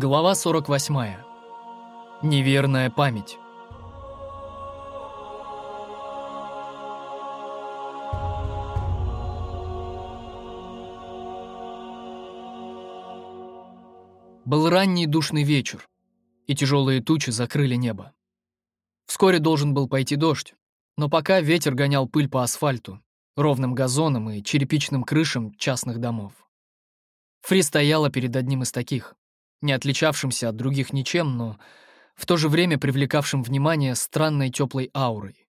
Глава 48. Неверная память. Был ранний душный вечер, и тяжелые тучи закрыли небо. Вскоре должен был пойти дождь, но пока ветер гонял пыль по асфальту, ровным газонам и черепичным крышам частных домов. Фри стояла перед одним из таких, не отличавшимся от других ничем, но в то же время привлекавшим внимание странной теплой аурой.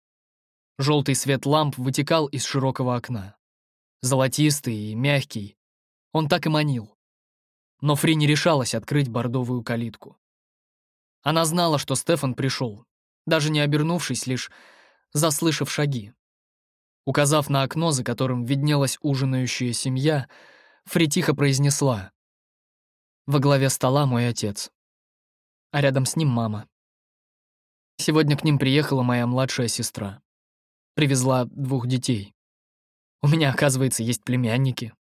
Желтый свет ламп вытекал из широкого окна. Золотистый и мягкий. Он так и манил. Но Фри не решалась открыть бордовую калитку. Она знала, что Стефан пришел, даже не обернувшись, лишь заслышав шаги. Указав на окно, за которым виднелась ужинающая семья, Фри тихо произнесла. Во главе стола мой отец. А рядом с ним мама. Сегодня к ним приехала моя младшая сестра. Привезла двух детей. У меня, оказывается, есть племянники.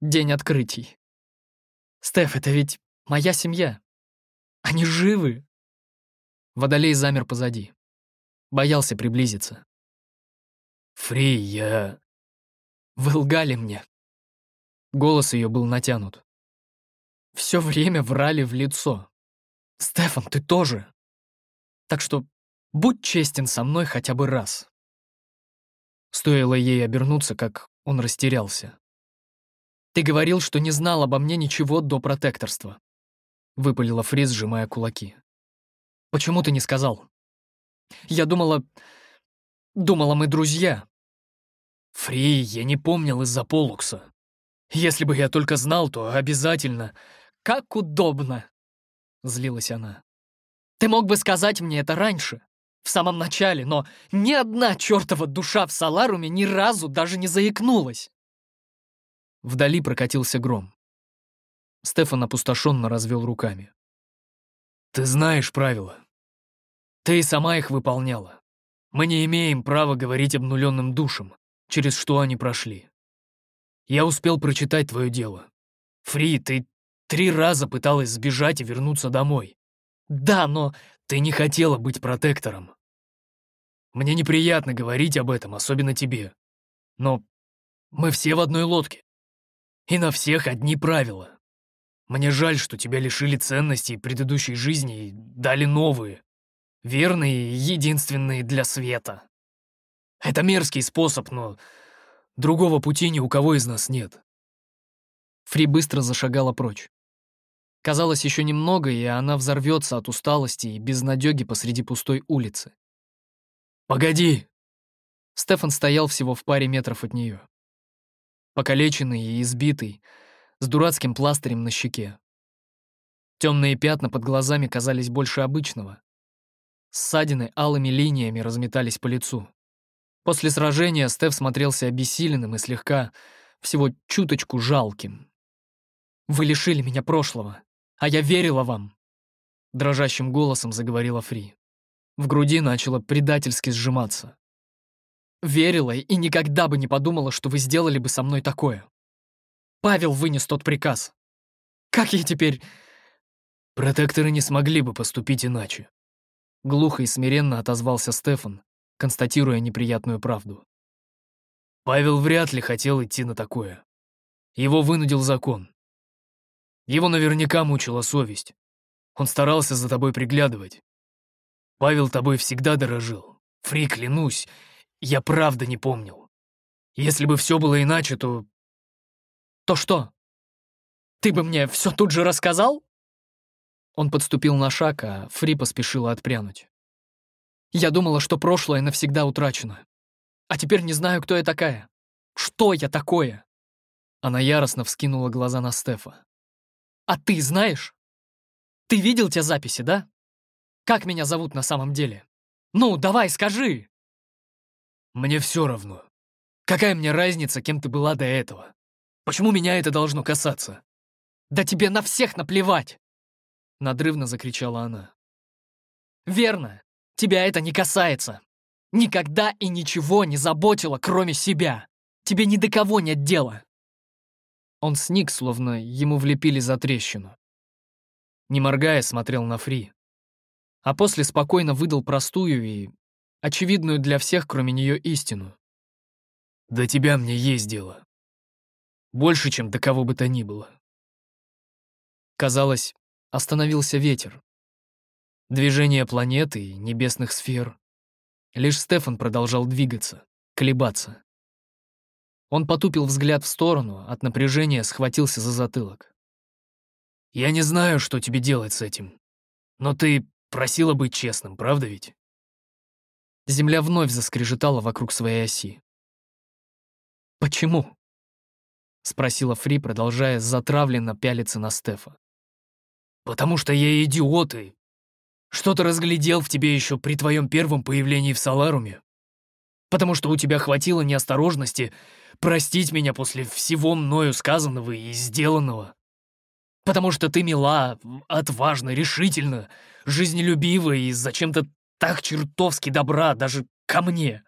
День открытий. Стеф, это ведь моя семья. Они живы. Водолей замер позади. Боялся приблизиться. «Фри, я...» «Вы лгали мне». Голос ее был натянут. Все время врали в лицо. «Стефан, ты тоже. Так что будь честен со мной хотя бы раз». Стоило ей обернуться, как он растерялся. «Ты говорил, что не знал обо мне ничего до протекторства», — выпалила Фриз, сжимая кулаки. «Почему ты не сказал? Я думала... Думала, мы друзья». «Фри, я не помнил из-за Полукса. Если бы я только знал, то обязательно...» «Как удобно!» — злилась она. «Ты мог бы сказать мне это раньше, в самом начале, но ни одна чертова душа в Саларуме ни разу даже не заикнулась!» Вдали прокатился гром. Стефан опустошенно развел руками. «Ты знаешь правила. Ты и сама их выполняла. Мы не имеем права говорить обнуленным душам, через что они прошли. Я успел прочитать твое дело. Фри, ты Три раза пыталась сбежать и вернуться домой. Да, но ты не хотела быть протектором. Мне неприятно говорить об этом, особенно тебе. Но мы все в одной лодке. И на всех одни правила. Мне жаль, что тебя лишили ценностей предыдущей жизни и дали новые. Верные и единственные для света. Это мерзкий способ, но другого пути ни у кого из нас нет. Фри быстро зашагала прочь. Казалось, еще немного, и она взорвется от усталости и безнадеги посреди пустой улицы. «Погоди!» Стефан стоял всего в паре метров от нее. Покалеченный и избитый, с дурацким пластырем на щеке. Темные пятна под глазами казались больше обычного. Ссадины алыми линиями разметались по лицу. После сражения Стеф смотрелся обессиленным и слегка, всего чуточку жалким. «Вы лишили меня прошлого. А я верила вам!» Дрожащим голосом заговорила Фри. В груди начало предательски сжиматься. Верила и никогда бы не подумала, что вы сделали бы со мной такое. Павел вынес тот приказ. Как я теперь... Протекторы не смогли бы поступить иначе. Глухо и смиренно отозвался Стефан, констатируя неприятную правду. Павел вряд ли хотел идти на такое. Его вынудил закон. Его наверняка мучила совесть. Он старался за тобой приглядывать. Павел тобой всегда дорожил. Фри, клянусь, я правда не помнил. Если бы все было иначе, то... То что? Ты бы мне все тут же рассказал? Он подступил на шаг, а Фри поспешила отпрянуть. Я думала, что прошлое навсегда утрачено. А теперь не знаю, кто я такая. Что я такое? Она яростно вскинула глаза на Стефа. А ты знаешь? Ты видел те записи, да? Как меня зовут на самом деле? Ну, давай, скажи!» «Мне все равно. Какая мне разница, кем ты была до этого? Почему меня это должно касаться?» «Да тебе на всех наплевать!» Надрывно закричала она. «Верно, тебя это не касается. Никогда и ничего не заботило, кроме себя. Тебе ни до кого нет дела. Он сник, словно ему влепили за трещину. не моргая, смотрел на Фри. А после спокойно выдал простую и очевидную для всех, кроме нее, истину. «До тебя мне есть дело. Больше, чем до кого бы то ни было». Казалось, остановился ветер. Движение планеты и небесных сфер. Лишь Стефан продолжал двигаться, колебаться. Он потупил взгляд в сторону, от напряжения схватился за затылок. «Я не знаю, что тебе делать с этим, но ты просила быть честным, правда ведь?» Земля вновь заскрежетала вокруг своей оси. «Почему?» — спросила Фри, продолжая затравленно пялиться на Стефа. «Потому что я идиот и что-то разглядел в тебе еще при твоем первом появлении в Саларуме. Потому что у тебя хватило неосторожности простить меня после всего мною сказанного и сделанного. Потому что ты мила, отважна, решительна, жизнелюбива и зачем-то так чертовски добра даже ко мне.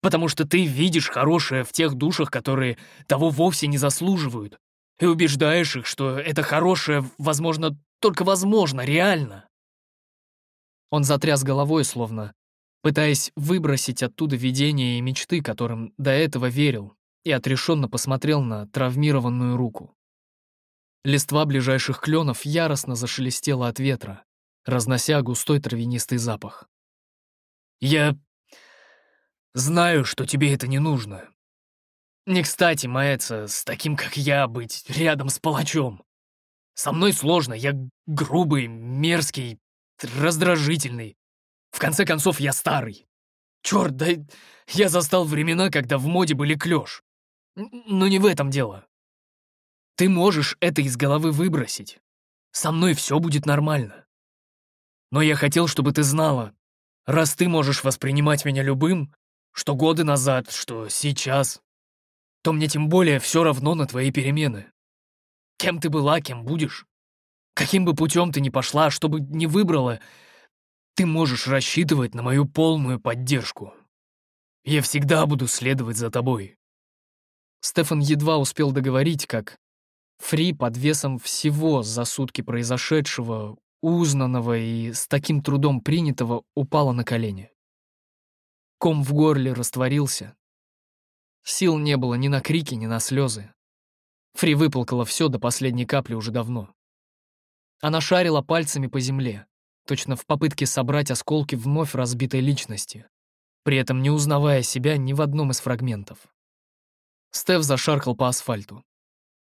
Потому что ты видишь хорошее в тех душах, которые того вовсе не заслуживают, и убеждаешь их, что это хорошее, возможно, только возможно, реально. Он затряс головой, словно пытаясь выбросить оттуда видения и мечты, которым до этого верил, и отрешенно посмотрел на травмированную руку. Листва ближайших кленов яростно зашелестела от ветра, разнося густой травянистый запах. «Я знаю, что тебе это не нужно. Не кстати маяться с таким, как я, быть рядом с палачом. Со мной сложно, я грубый, мерзкий, раздражительный. В конце концов, я старый. Черт, да я застал времена, когда в моде были клёш. Но не в этом дело. Ты можешь это из головы выбросить. Со мной все будет нормально. Но я хотел, чтобы ты знала, раз ты можешь воспринимать меня любым, что годы назад, что сейчас, то мне тем более все равно на твои перемены. Кем ты была, кем будешь. Каким бы путем ты ни пошла, что бы ни выбрала, ты можешь рассчитывать на мою полную поддержку. Я всегда буду следовать за тобой». Стефан едва успел договорить, как Фри под весом всего за сутки произошедшего, узнанного и с таким трудом принятого упала на колени. Ком в горле растворился. Сил не было ни на крики, ни на слезы. Фри выплакала все до последней капли уже давно. Она шарила пальцами по земле, точно в попытке собрать осколки вновь разбитой личности, при этом не узнавая себя ни в одном из фрагментов. Стеф зашаркал по асфальту.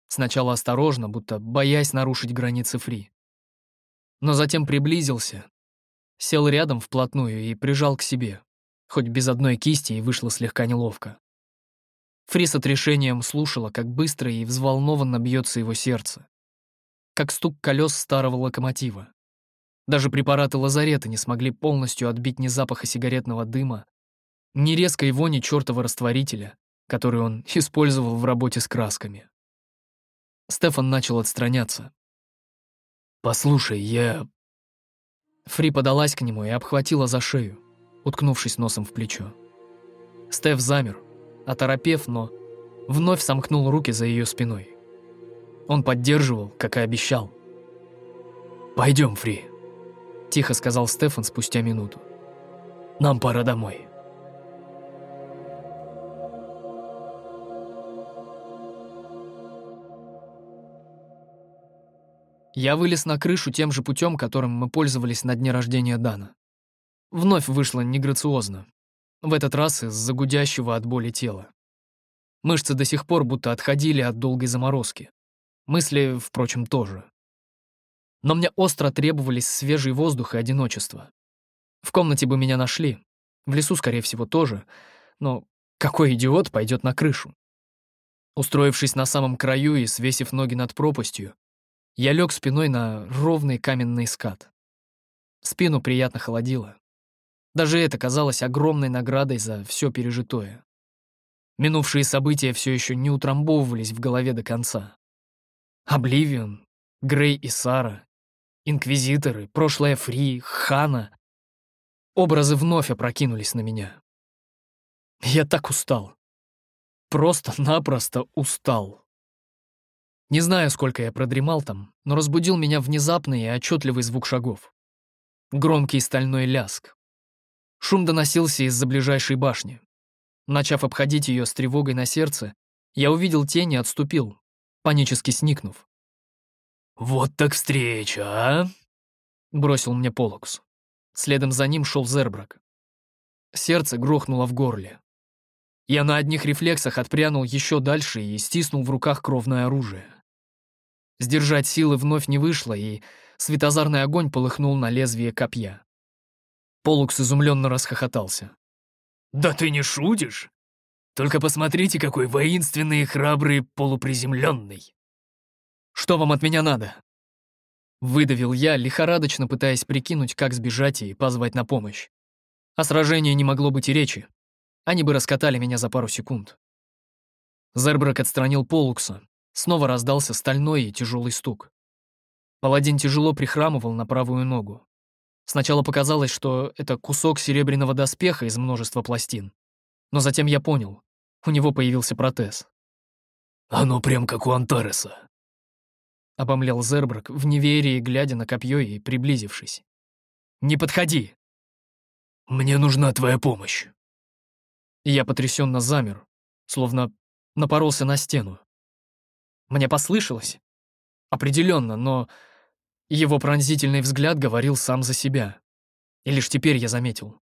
Сначала осторожно, будто боясь нарушить границы Фри. Но затем приблизился, сел рядом вплотную и прижал к себе, хоть без одной кисти и вышло слегка неловко. Фри с отрешением слушала, как быстро и взволнованно бьется его сердце, как стук колес старого локомотива. Даже препараты лазарета не смогли полностью отбить ни запаха сигаретного дыма, ни резкой вони чертова растворителя, который он использовал в работе с красками. Стефан начал отстраняться. «Послушай, я...» Фри подалась к нему и обхватила за шею, уткнувшись носом в плечо. Стеф замер, оторопев, но вновь сомкнул руки за ее спиной. Он поддерживал, как и обещал. «Пойдем, Фри», — тихо сказал Стефан спустя минуту. «Нам пора домой». Я вылез на крышу тем же путем, которым мы пользовались на дне рождения Дана. Вновь вышло неграциозно. В этот раз из-за гудящего от боли тела. Мышцы до сих пор будто отходили от долгой заморозки. Мысли, впрочем, тоже но мне остро требовались свежий воздух и одиночество. В комнате бы меня нашли, в лесу, скорее всего, тоже, но какой идиот пойдет на крышу? Устроившись на самом краю и свесив ноги над пропастью, я лег спиной на ровный каменный скат. Спину приятно холодило. Даже это казалось огромной наградой за все пережитое. Минувшие события все еще не утрамбовывались в голове до конца. Обливион, Грей и Сара, Инквизиторы, прошлое Фри, Хана. Образы вновь опрокинулись на меня. Я так устал. Просто-напросто устал. Не знаю, сколько я продремал там, но разбудил меня внезапный и отчетливый звук шагов. Громкий стальной ляск. Шум доносился из-за ближайшей башни. Начав обходить ее с тревогой на сердце, я увидел тень и отступил, панически сникнув. «Вот так встреча, а?» — бросил мне Полокс. Следом за ним шел Зербрак. Сердце грохнуло в горле. Я на одних рефлексах отпрянул еще дальше и стиснул в руках кровное оружие. Сдержать силы вновь не вышло, и светозарный огонь полыхнул на лезвие копья. Полукс изумленно расхохотался. «Да ты не шутишь? Только посмотрите, какой воинственный и храбрый полуприземленный!» «Что вам от меня надо?» Выдавил я, лихорадочно пытаясь прикинуть, как сбежать и позвать на помощь. О сражении не могло быть и речи. Они бы раскатали меня за пару секунд. Зербрак отстранил Полукса. Снова раздался стальной и тяжелый стук. Паладин тяжело прихрамывал на правую ногу. Сначала показалось, что это кусок серебряного доспеха из множества пластин. Но затем я понял, у него появился протез. «Оно прям как у Антареса», — обомлел Зербрак в неверии, глядя на копье и приблизившись. «Не подходи!» «Мне нужна твоя помощь!» Я потрясенно замер, словно напоролся на стену. Мне послышалось? Определенно, но его пронзительный взгляд говорил сам за себя. И лишь теперь я заметил.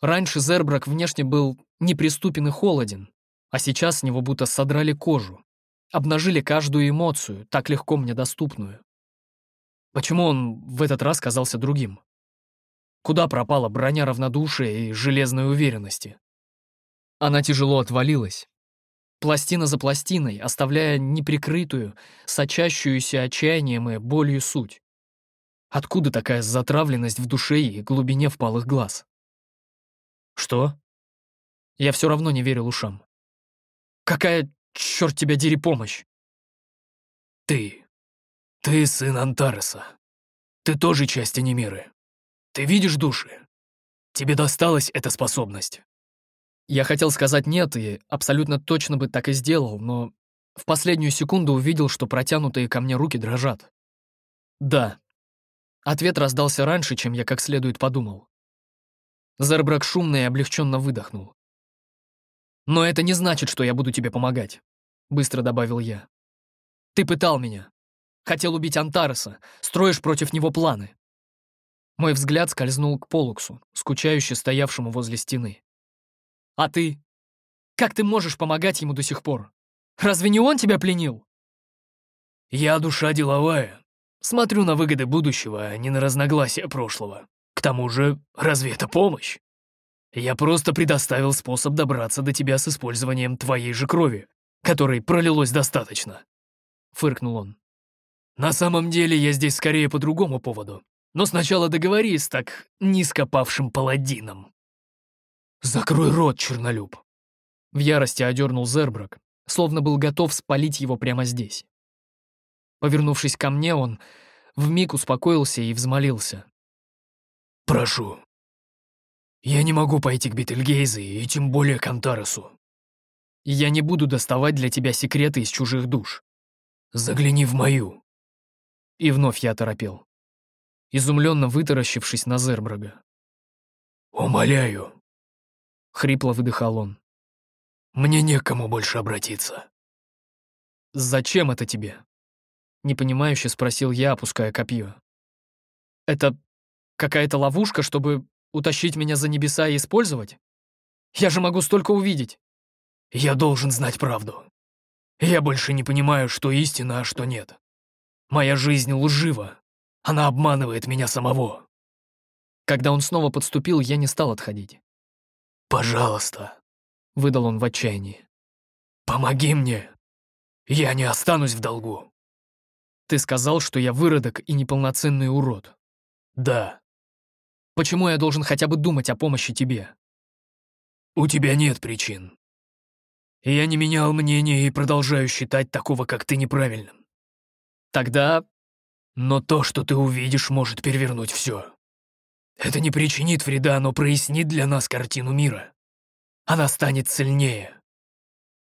Раньше Зербрак внешне был неприступен и холоден, а сейчас с него будто содрали кожу, обнажили каждую эмоцию, так легко мне доступную. Почему он в этот раз казался другим? Куда пропала броня равнодушия и железной уверенности? Она тяжело отвалилась. Пластина за пластиной, оставляя неприкрытую, сочащуюся отчаянием и болью суть. Откуда такая затравленность в душе и глубине впалых глаз? Что? Я все равно не верил ушам. Какая, черт тебя дери, помощь? Ты. Ты сын Антареса. Ты тоже часть Анимиры. Ты видишь души? Тебе досталась эта способность. Я хотел сказать «нет» и абсолютно точно бы так и сделал, но в последнюю секунду увидел, что протянутые ко мне руки дрожат. «Да». Ответ раздался раньше, чем я как следует подумал. Зербрак шумно и облегченно выдохнул. «Но это не значит, что я буду тебе помогать», — быстро добавил я. «Ты пытал меня. Хотел убить Антареса, строишь против него планы. Мой взгляд скользнул к Полуксу, скучающе стоявшему возле стены. «А ты? Как ты можешь помогать ему до сих пор? Разве не он тебя пленил?» «Я душа деловая. Смотрю на выгоды будущего, а не на разногласия прошлого. К тому же, разве это помощь? Я просто предоставил способ добраться до тебя с использованием твоей же крови, которой пролилось достаточно», — фыркнул он. «На самом деле я здесь скорее по другому поводу. Но сначала договори с так низкопавшим паладином. «Закрой рот, чернолюб!» В ярости одернул Зербрак, словно был готов спалить его прямо здесь. Повернувшись ко мне, он вмиг успокоился и взмолился. «Прошу. Я не могу пойти к Бетельгейзе и тем более к Антаресу. Я не буду доставать для тебя секреты из чужих душ. Загляни в мою». И вновь я торопел изумленно вытаращившись на Зербрага. «Умоляю!» — хрипло выдыхал он. «Мне некому больше обратиться». «Зачем это тебе?» — непонимающе спросил я, опуская копье. «Это какая-то ловушка, чтобы утащить меня за небеса и использовать? Я же могу столько увидеть!» «Я должен знать правду. Я больше не понимаю, что истина, а что нет. Моя жизнь лжива, она обманывает меня самого. Когда он снова подступил, я не стал отходить. «Пожалуйста», — выдал он в отчаянии. «Помоги мне. Я не останусь в долгу». «Ты сказал, что я выродок и неполноценный урод». «Да». «Почему я должен хотя бы думать о помощи тебе?» «У тебя нет причин. Я не менял мнение и продолжаю считать такого, как ты, неправильным». «Тогда но то, что ты увидишь, может перевернуть все. Это не причинит вреда, но прояснит для нас картину мира. Она станет сильнее.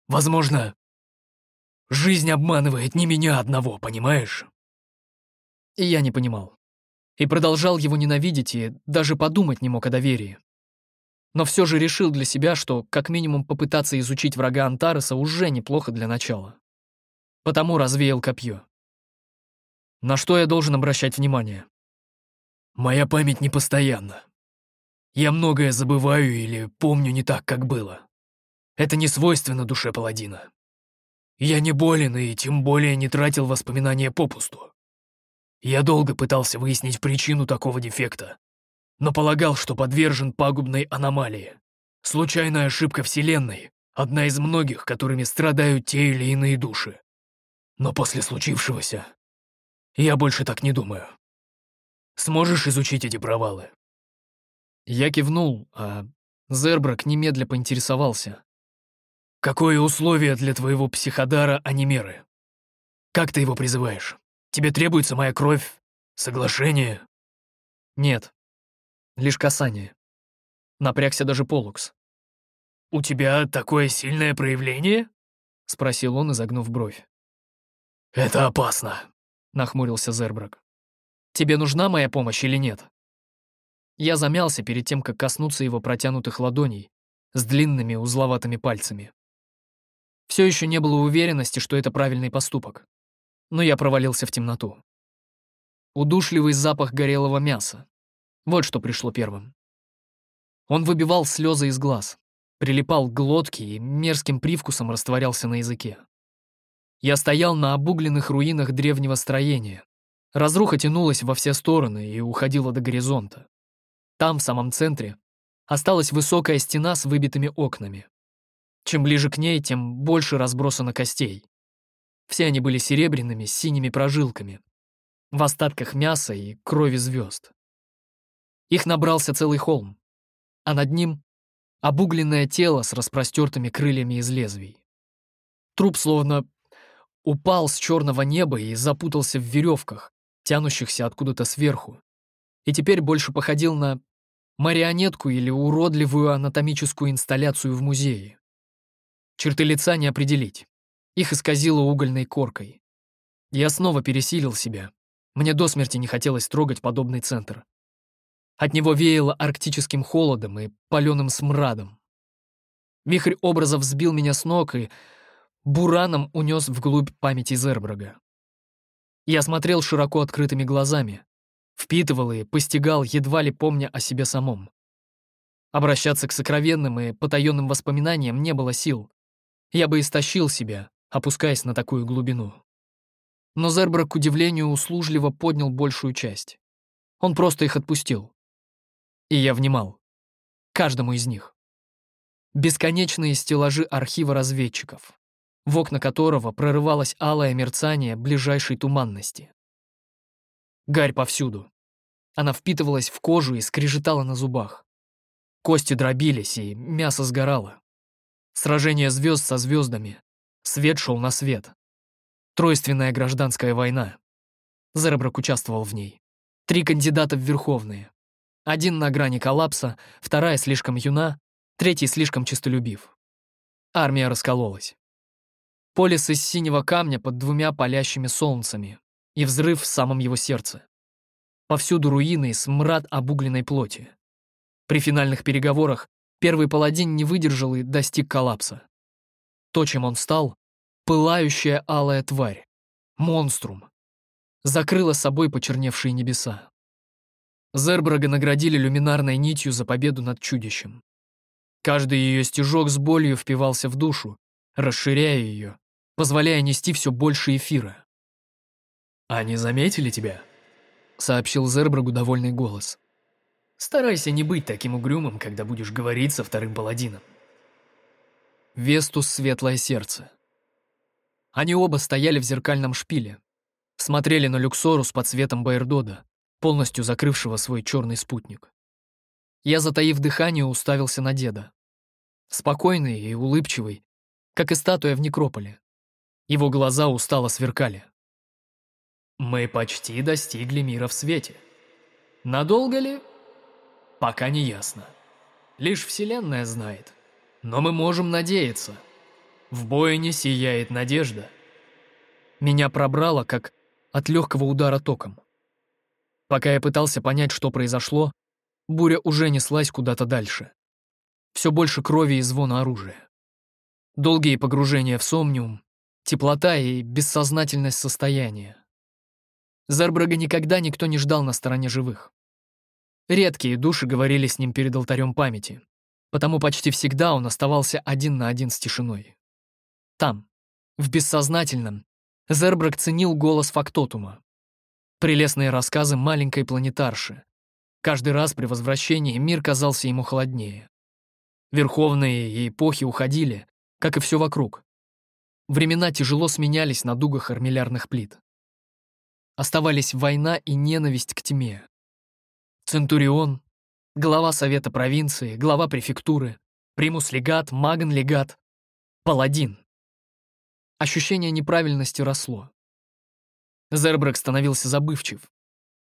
Возможно... Жизнь обманывает не меня одного, понимаешь? И я не понимал. И продолжал его ненавидеть и даже подумать не мог о доверии. Но все же решил для себя, что как минимум попытаться изучить врага Антареса уже неплохо для начала. Потому развеял копье. На что я должен обращать внимание? Моя память непостоянна. Я многое забываю или помню не так, как было. Это не свойственно душе паладина. Я не болен и тем более не тратил воспоминания попусту. Я долго пытался выяснить причину такого дефекта, но полагал, что подвержен пагубной аномалии. Случайная ошибка Вселенной, одна из многих, которыми страдают те или иные души. Но после случившегося я больше так не думаю. Сможешь изучить эти провалы?» Я кивнул, а Зербрак немедля поинтересовался. Какое условие для твоего психодара анимеры? Как ты его призываешь? Тебе требуется моя кровь? Соглашение? Нет. Лишь касание. Напрягся даже Полукс. «У тебя такое сильное проявление?» — спросил он, изогнув бровь. «Это опасно», — нахмурился Зербрак. «Тебе нужна моя помощь или нет?» Я замялся перед тем, как коснуться его протянутых ладоней с длинными узловатыми пальцами. Все еще не было уверенности, что это правильный поступок. Но я провалился в темноту. Удушливый запах горелого мяса. Вот что пришло первым. Он выбивал слезы из глаз, прилипал к глотке и мерзким привкусом растворялся на языке. Я стоял на обугленных руинах древнего строения. Разруха тянулась во все стороны и уходила до горизонта. Там, в самом центре, осталась высокая стена с выбитыми окнами. Чем ближе к ней, тем больше разбросано костей. Все они были серебряными, синими прожилками, в остатках мяса и крови звезд. Их набрался целый холм, а над ним — обугленное тело с распростертыми крыльями из лезвий. Труп словно упал с черного неба и запутался в веревках, тянущихся откуда-то сверху, и теперь больше походил на марионетку или уродливую анатомическую инсталляцию в музее. Черты лица не определить. Их исказило угольной коркой. Я снова пересилил себя. Мне до смерти не хотелось трогать подобный центр. От него веяло арктическим холодом и паленым смрадом. Вихрь образов сбил меня с ног и бураном унес вглубь памяти Зербрага. Я смотрел широко открытыми глазами, впитывал и постигал, едва ли помня о себе самом. Обращаться к сокровенным и потаенным воспоминаниям не было сил, я бы истощил себя, опускаясь на такую глубину. Но Зербрак, к удивлению, услужливо поднял большую часть. Он просто их отпустил. И я внимал. Каждому из них. Бесконечные стеллажи архива разведчиков, в окна которого прорывалось алое мерцание ближайшей туманности. Гарь повсюду. Она впитывалась в кожу и скрежетала на зубах. Кости дробились, и мясо сгорало. Сражение звезд со звездами. Свет шел на свет. Тройственная гражданская война. Зербрак участвовал в ней. Три кандидата в Верховные. Один на грани коллапса, вторая слишком юна, третий слишком честолюбив. Армия раскололась. Полис из синего камня под двумя палящими солнцами и взрыв в самом его сердце. Повсюду руины и смрад обугленной плоти. При финальных переговорах Первый паладин не выдержал и достиг коллапса. То, чем он стал, пылающая алая тварь, монструм, закрыла собой почерневшие небеса. Зербрага наградили люминарной нитью за победу над чудищем. Каждый ее стежок с болью впивался в душу, расширяя ее, позволяя нести все больше эфира. «Они заметили тебя?» — сообщил Зербрагу довольный голос. Старайся не быть таким угрюмым, когда будешь говорить со вторым паладином. Вестус Светлое Сердце. Они оба стояли в зеркальном шпиле, смотрели на Люксору с подсветом Байердода, полностью закрывшего свой черный спутник. Я, затаив дыхание, уставился на деда. Спокойный и улыбчивый, как и статуя в некрополе. Его глаза устало сверкали. «Мы почти достигли мира в свете. Надолго ли? Пока не ясно. Лишь Вселенная знает. Но мы можем надеяться. В Боине сияет надежда. Меня пробрало, как от легкого удара током. Пока я пытался понять, что произошло, буря уже неслась куда-то дальше. Все больше крови и звона оружия. Долгие погружения в сомниум, теплота и бессознательность состояния. Зарбрага никогда никто не ждал на стороне живых. Редкие души говорили с ним перед алтарем памяти, потому почти всегда он оставался один на один с тишиной. Там, в бессознательном, Зербрак ценил голос фактотума. Прелестные рассказы маленькой планетарши. Каждый раз при возвращении мир казался ему холоднее. Верховные и эпохи уходили, как и все вокруг. Времена тяжело сменялись на дугах армиллярных плит. Оставались война и ненависть к тьме. Центурион, глава Совета провинции, глава префектуры, примус-легат, маган-легат, паладин. Ощущение неправильности росло. Зербрак становился забывчив.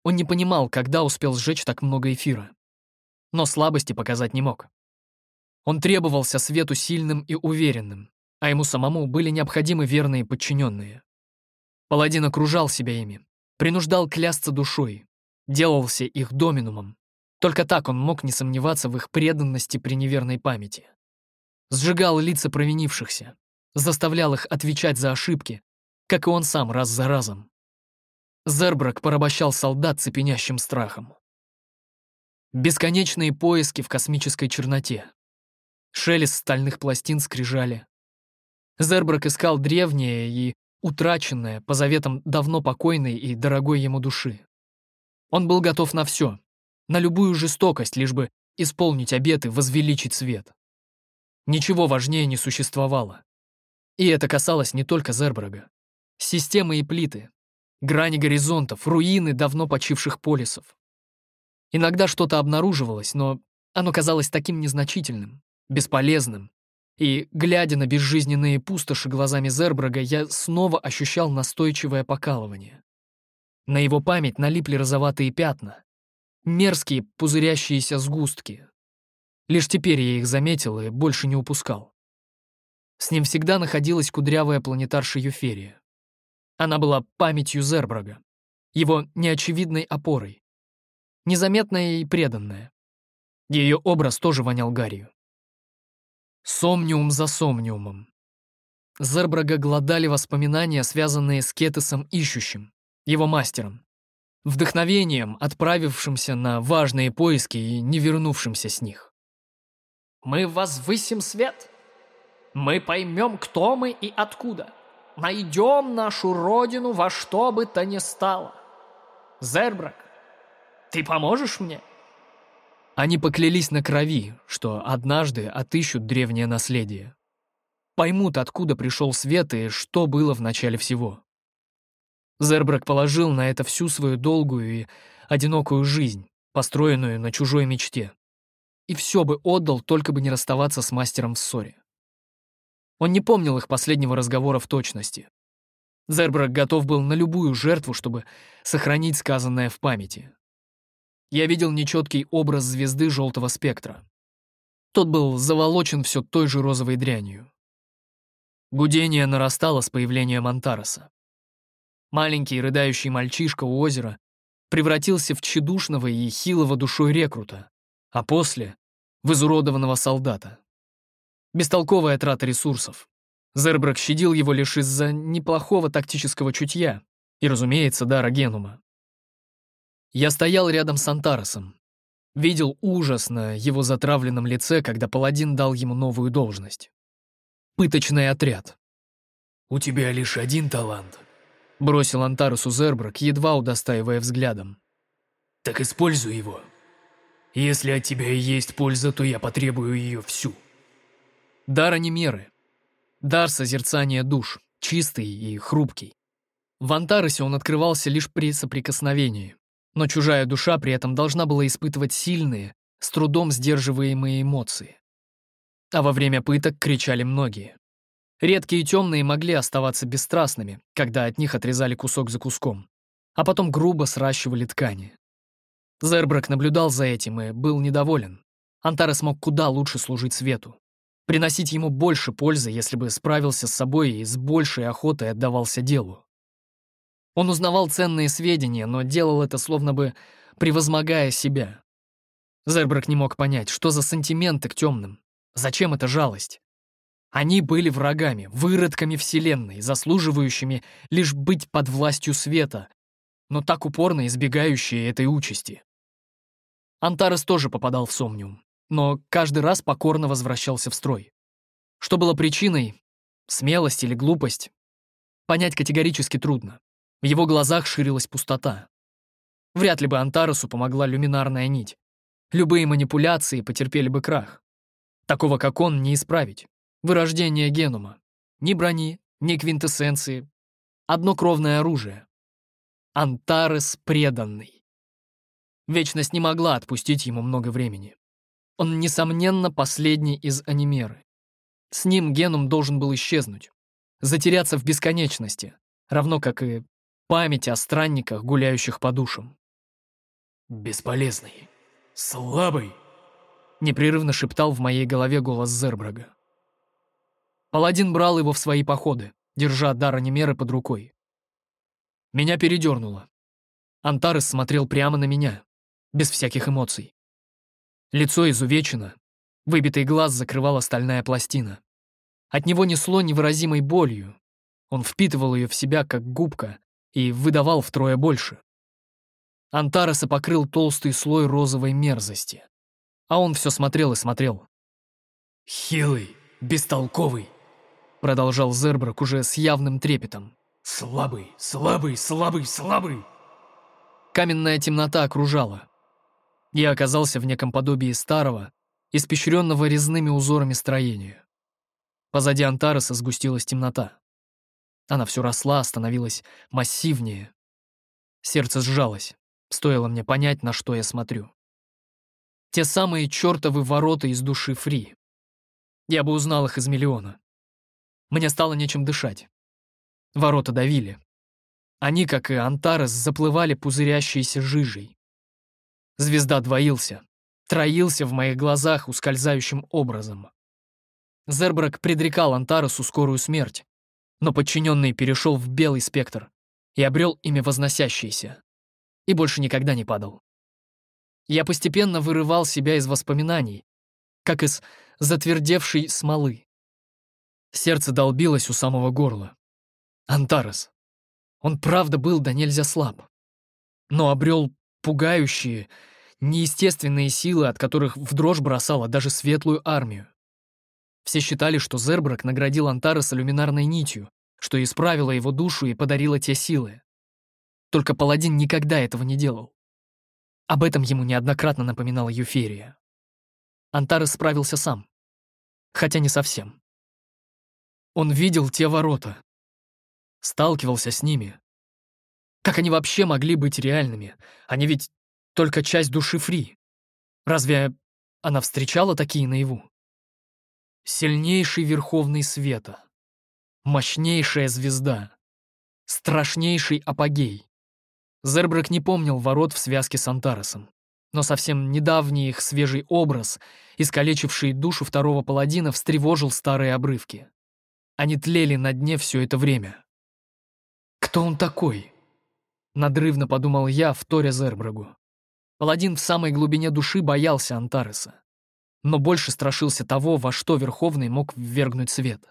Он не понимал, когда успел сжечь так много эфира. Но слабости показать не мог. Он требовался свету сильным и уверенным, а ему самому были необходимы верные подчиненные. Паладин окружал себя ими, принуждал клясться душой, делался их доминумом. Только так он мог не сомневаться в их преданности при неверной памяти. Сжигал лица провинившихся, заставлял их отвечать за ошибки, как и он сам раз за разом. Зербрак порабощал солдат цепенящим страхом. Бесконечные поиски в космической черноте. Шелест стальных пластин скрижали. Зербрак искал древнее и утраченное по заветам давно покойной и дорогой ему души. Он был готов на все, на любую жестокость, лишь бы исполнить обеты, возвеличить свет. Ничего важнее не существовало. И это касалось не только Зербрага. Системы и плиты, грани горизонтов, руины давно почивших полисов. Иногда что-то обнаруживалось, но оно казалось таким незначительным, бесполезным. И, глядя на безжизненные пустоши глазами Зербрага, я снова ощущал настойчивое покалывание. На его память налипли розоватые пятна, мерзкие пузырящиеся сгустки. Лишь теперь я их заметил и больше не упускал. С ним всегда находилась кудрявая планетарша Юферия. Она была памятью Зербрага, его неочевидной опорой. Незаметная и преданная. Ее образ тоже вонял гарью. Сомниум за сомниумом. Зербрага глодали воспоминания, связанные с Кетесом Ищущим, его мастером. Вдохновением, отправившимся на важные поиски и не вернувшимся с них. «Мы возвысим свет. Мы поймем, кто мы и откуда найдем нашу родину во что бы то ни стало. Зербрак, ты поможешь мне?» Они поклялись на крови, что однажды отыщут древнее наследие. Поймут, откуда пришел свет и что было в начале всего. Зербрак положил на это всю свою долгую и одинокую жизнь, построенную на чужой мечте. И все бы отдал, только бы не расставаться с мастером в ссоре. Он не помнил их последнего разговора в точности. Зербрак готов был на любую жертву, чтобы сохранить сказанное в памяти. Я видел нечеткий образ звезды желтого спектра. Тот был заволочен все той же розовой дрянью. Гудение нарастало с появлением Антароса. Маленький рыдающий мальчишка у озера превратился в тщедушного и хилого душой рекрута, а после — в изуродованного солдата. Бестолковая трата ресурсов. Зербрак щадил его лишь из-за неплохого тактического чутья и, разумеется, дара Генума. Я стоял рядом с Антаросом. Видел ужас на его затравленном лице, когда паладин дал ему новую должность. Пыточный отряд. «У тебя лишь один талант», — бросил Антарусу Зербрак, едва удостаивая взглядом. «Так используй его. Если от тебя и есть польза, то я потребую ее всю». Дар не меры. Дар созерцания душ, чистый и хрупкий. В Антаросе он открывался лишь при соприкосновении, но чужая душа при этом должна была испытывать сильные, с трудом сдерживаемые эмоции. А во время пыток кричали многие. Редкие темные могли оставаться бесстрастными, когда от них отрезали кусок за куском, а потом грубо сращивали ткани. Зербрак наблюдал за этим и был недоволен. Антарес мог куда лучше служить свету приносить ему больше пользы, если бы справился с собой и с большей охотой отдавался делу. Он узнавал ценные сведения, но делал это словно бы превозмогая себя. Зербрак не мог понять, что за сантименты к темным. Зачем эта жалость? Они были врагами, выродками Вселенной, заслуживающими лишь быть под властью света, но так упорно избегающие этой участи. Антарес тоже попадал в Сомниум, но каждый раз покорно возвращался в строй. Что было причиной, смелость или глупость, понять категорически трудно. В его глазах ширилась пустота. Вряд ли бы Антаресу помогла люминарная нить. Любые манипуляции потерпели бы крах. Такого, как он, не исправить. Вырождение генума. Ни брони, ни квинтэссенции. Одно кровное оружие. Антарес преданный. Вечность не могла отпустить ему много времени. Он, несомненно, последний из анимеры. С ним генум должен был исчезнуть, затеряться в бесконечности, равно как и память о странниках, гуляющих по душам. «Бесполезный, слабый», — непрерывно шептал в моей голове голос Зербрага. Паладин брал его в свои походы, держа дар анимеры под рукой. Меня передернуло. Антарес смотрел прямо на меня, без всяких эмоций. Лицо изувечено, выбитый глаз закрывала стальная пластина. От него несло невыразимой болью. Он впитывал ее в себя, как губка, и выдавал втрое больше. Антареса покрыл толстый слой розовой мерзости. А он все смотрел и смотрел. «Хилый, бестолковый», — продолжал Зербрак уже с явным трепетом. «Слабый, слабый, слабый, слабый!» Каменная темнота окружала. Я оказался в неком подобии старого, испещренного резными узорами строения. Позади Антареса сгустилась темнота. Она все росла, становилась массивнее. Сердце сжалось, стоило мне понять, на что я смотрю. Те самые чертовы ворота из души Фри. Я бы узнал их из миллиона. Мне стало нечем дышать. Ворота давили. Они, как и Антарес, заплывали пузырящейся жижей. Звезда двоился, троился в моих глазах ускользающим образом. Зербрак предрекал Антаресу скорую смерть, но подчиненный перешел в белый спектр и обрел имя возносящийся, и больше никогда не падал. Я постепенно вырывал себя из воспоминаний, как из затвердевшей смолы. Сердце долбилось у самого горла. Антарес. Он правда был да нельзя слаб, но обрел пугающие, неестественные силы, от которых в дрожь бросала даже светлую армию. Все считали, что Зербрак наградил Антареса люминарной нитью, что исправила его душу и подарила те силы. Только паладин никогда этого не делал. Об этом ему неоднократно напоминала Юферия. Антарес справился сам. Хотя не совсем. Он видел те ворота. Сталкивался с ними. Как они вообще могли быть реальными? Они ведь только часть души Фри. Разве она встречала такие наяву? Сильнейший Верховный Света. Мощнейшая звезда. Страшнейший апогей. Зербрак не помнил ворот в связке с Антаресом. Но совсем недавний их свежий образ, искалечивший душу второго паладина, встревожил старые обрывки. Они тлели на дне все это время. Кто он такой? Надрывно подумал я, в торе Зербрагу. Паладин в самой глубине души боялся Антареса, но больше страшился того, во что Верховный мог ввергнуть свет.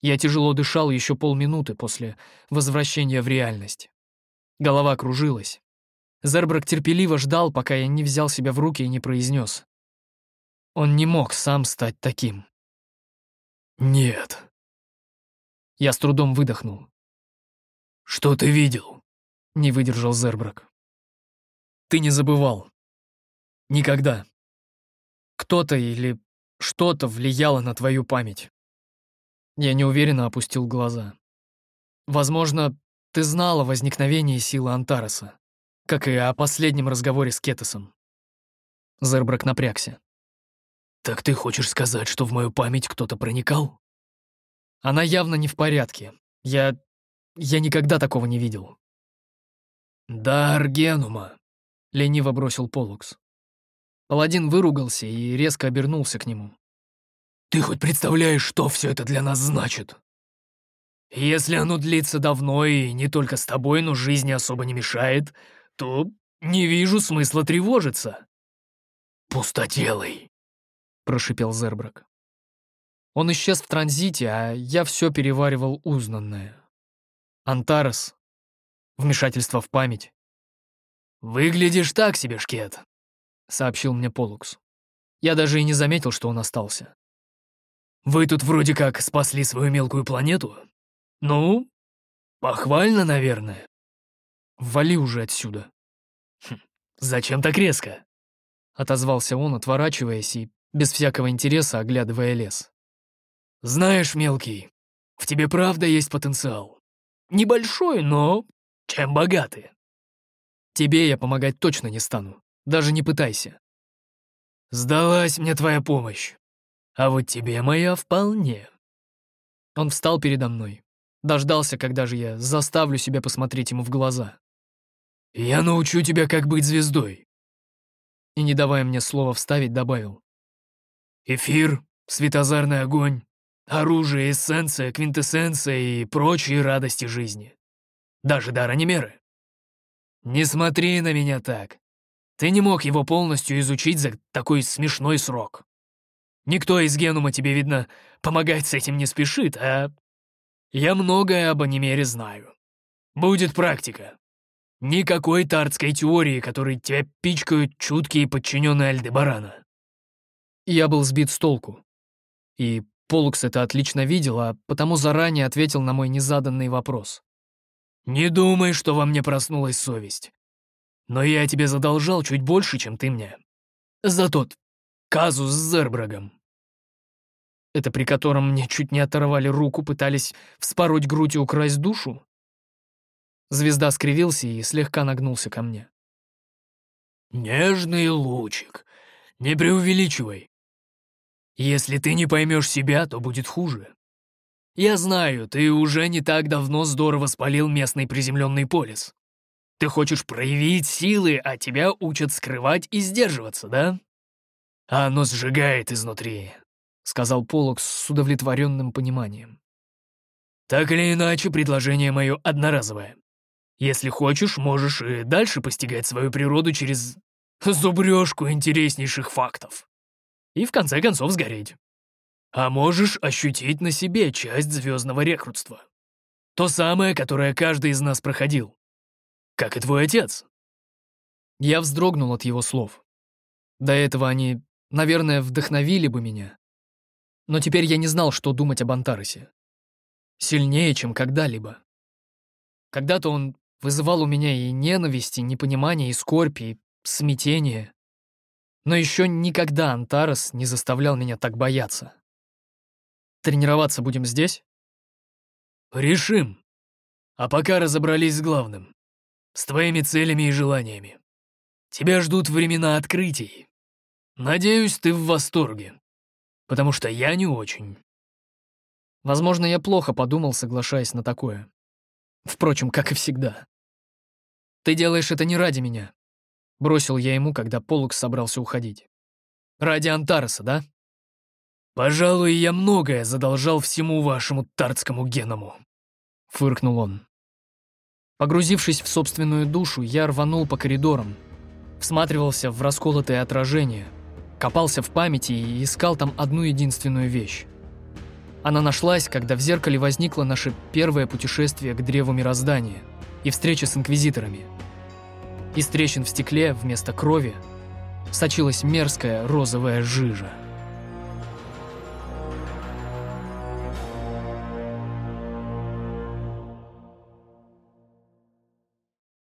Я тяжело дышал еще полминуты после возвращения в реальность. Голова кружилась. Зербрак терпеливо ждал, пока я не взял себя в руки и не произнес. Он не мог сам стать таким. «Нет». Я с трудом выдохнул. «Что ты видел?» — не выдержал Зербрак. «Ты не забывал. Никогда. Кто-то или что-то влияло на твою память». Я неуверенно опустил глаза. «Возможно, ты знал о возникновении силы Антареса, как и о последнем разговоре с Кетосом». Зербрак напрягся. «Так ты хочешь сказать, что в мою память кто-то проникал?» «Она явно не в порядке. Я... я никогда такого не видел. «Дар Генума», — лениво бросил Полукс. Паладин выругался и резко обернулся к нему. «Ты хоть представляешь, что все это для нас значит?» Если оно длится давно и не только с тобой, но жизни особо не мешает, то не вижу смысла тревожиться. Пустотелый, прошипел Зербрак. Он исчез в транзите, а я все переваривал узнанное. Антарес. Вмешательство в память. «Выглядишь так себе, Шкет», — сообщил мне Полукс. Я даже и не заметил, что он остался. «Вы тут вроде как спасли свою мелкую планету? Ну, похвально, наверное». «Вали уже отсюда». Хм, «Зачем так резко?» — отозвался он, отворачиваясь и без всякого интереса оглядывая лес. «Знаешь, мелкий, в тебе правда есть потенциал. Небольшой, но чем богатый. Тебе я помогать точно не стану, даже не пытайся. Сдалась мне твоя помощь, а вот тебе моя вполне». Он встал передо мной, дождался, когда же я заставлю себя посмотреть ему в глаза. «Я научу тебя, как быть звездой». И, не давая мне слова вставить, добавил. «Эфир, светозарный огонь, оружие, эссенция, квинтэссенция и прочие радости жизни. Даже дара не меры. Не смотри на меня так. Ты не мог его полностью изучить за такой смешной срок. Никто из Генума тебе, видно, помогать с этим не спешит, а я многое об анимере знаю. Будет практика. Никакой тартской теории, которой тебя пичкают чуткие подчиненные Альдебарана. Я был сбит с толку. И Полукс это отлично видел, а потому заранее ответил на мой незаданный вопрос. «Не думай, что во мне проснулась совесть. Но я тебе задолжал чуть больше, чем ты мне. За тот казус с Зербрагом». Это при котором мне чуть не оторвали руку, пытались вспороть грудь и украсть душу? Звезда скривился и слегка нагнулся ко мне. «Нежный лучик, не преувеличивай. Если ты не поймешь себя, то будет хуже. Я знаю, ты уже не так давно здорово спалил местный приземленный полис. Ты хочешь проявить силы, а тебя учат скрывать и сдерживаться, да? А оно сжигает изнутри, — сказал Полокс с удовлетворенным пониманием. Так или иначе, предложение мое одноразовое. Если хочешь, можешь и дальше постигать свою природу через зубрежку интереснейших фактов и в конце концов сгореть. А можешь ощутить на себе часть звездного рекрутства. То самое, которое каждый из нас проходил. Как и твой отец. Я вздрогнул от его слов. До этого они, наверное, вдохновили бы меня. Но теперь я не знал, что думать об Антаросе. Сильнее, чем когда-либо. Когда-то он вызывал у меня и ненависть, и непонимание, и скорбь, и смятение. Но еще никогда Антарес не заставлял меня так бояться. Тренироваться будем здесь? Решим. А пока разобрались с главным. С твоими целями и желаниями. Тебя ждут времена открытий. Надеюсь, ты в восторге. Потому что я не очень. Возможно, я плохо подумал, соглашаясь на такое. Впрочем, как и всегда. Ты делаешь это не ради меня. Бросил я ему, когда Полукс собрался уходить. «Ради Антареса, да?» «Пожалуй, я многое задолжал всему вашему тартскому геному», — фыркнул он. Погрузившись в собственную душу, я рванул по коридорам, всматривался в расколотые отражения, копался в памяти и искал там одну единственную вещь. Она нашлась, когда в зеркале возникло наше первое путешествие к древу мироздания и встреча с инквизиторами — из трещин в стекле вместо крови сочилась мерзкая розовая жижа.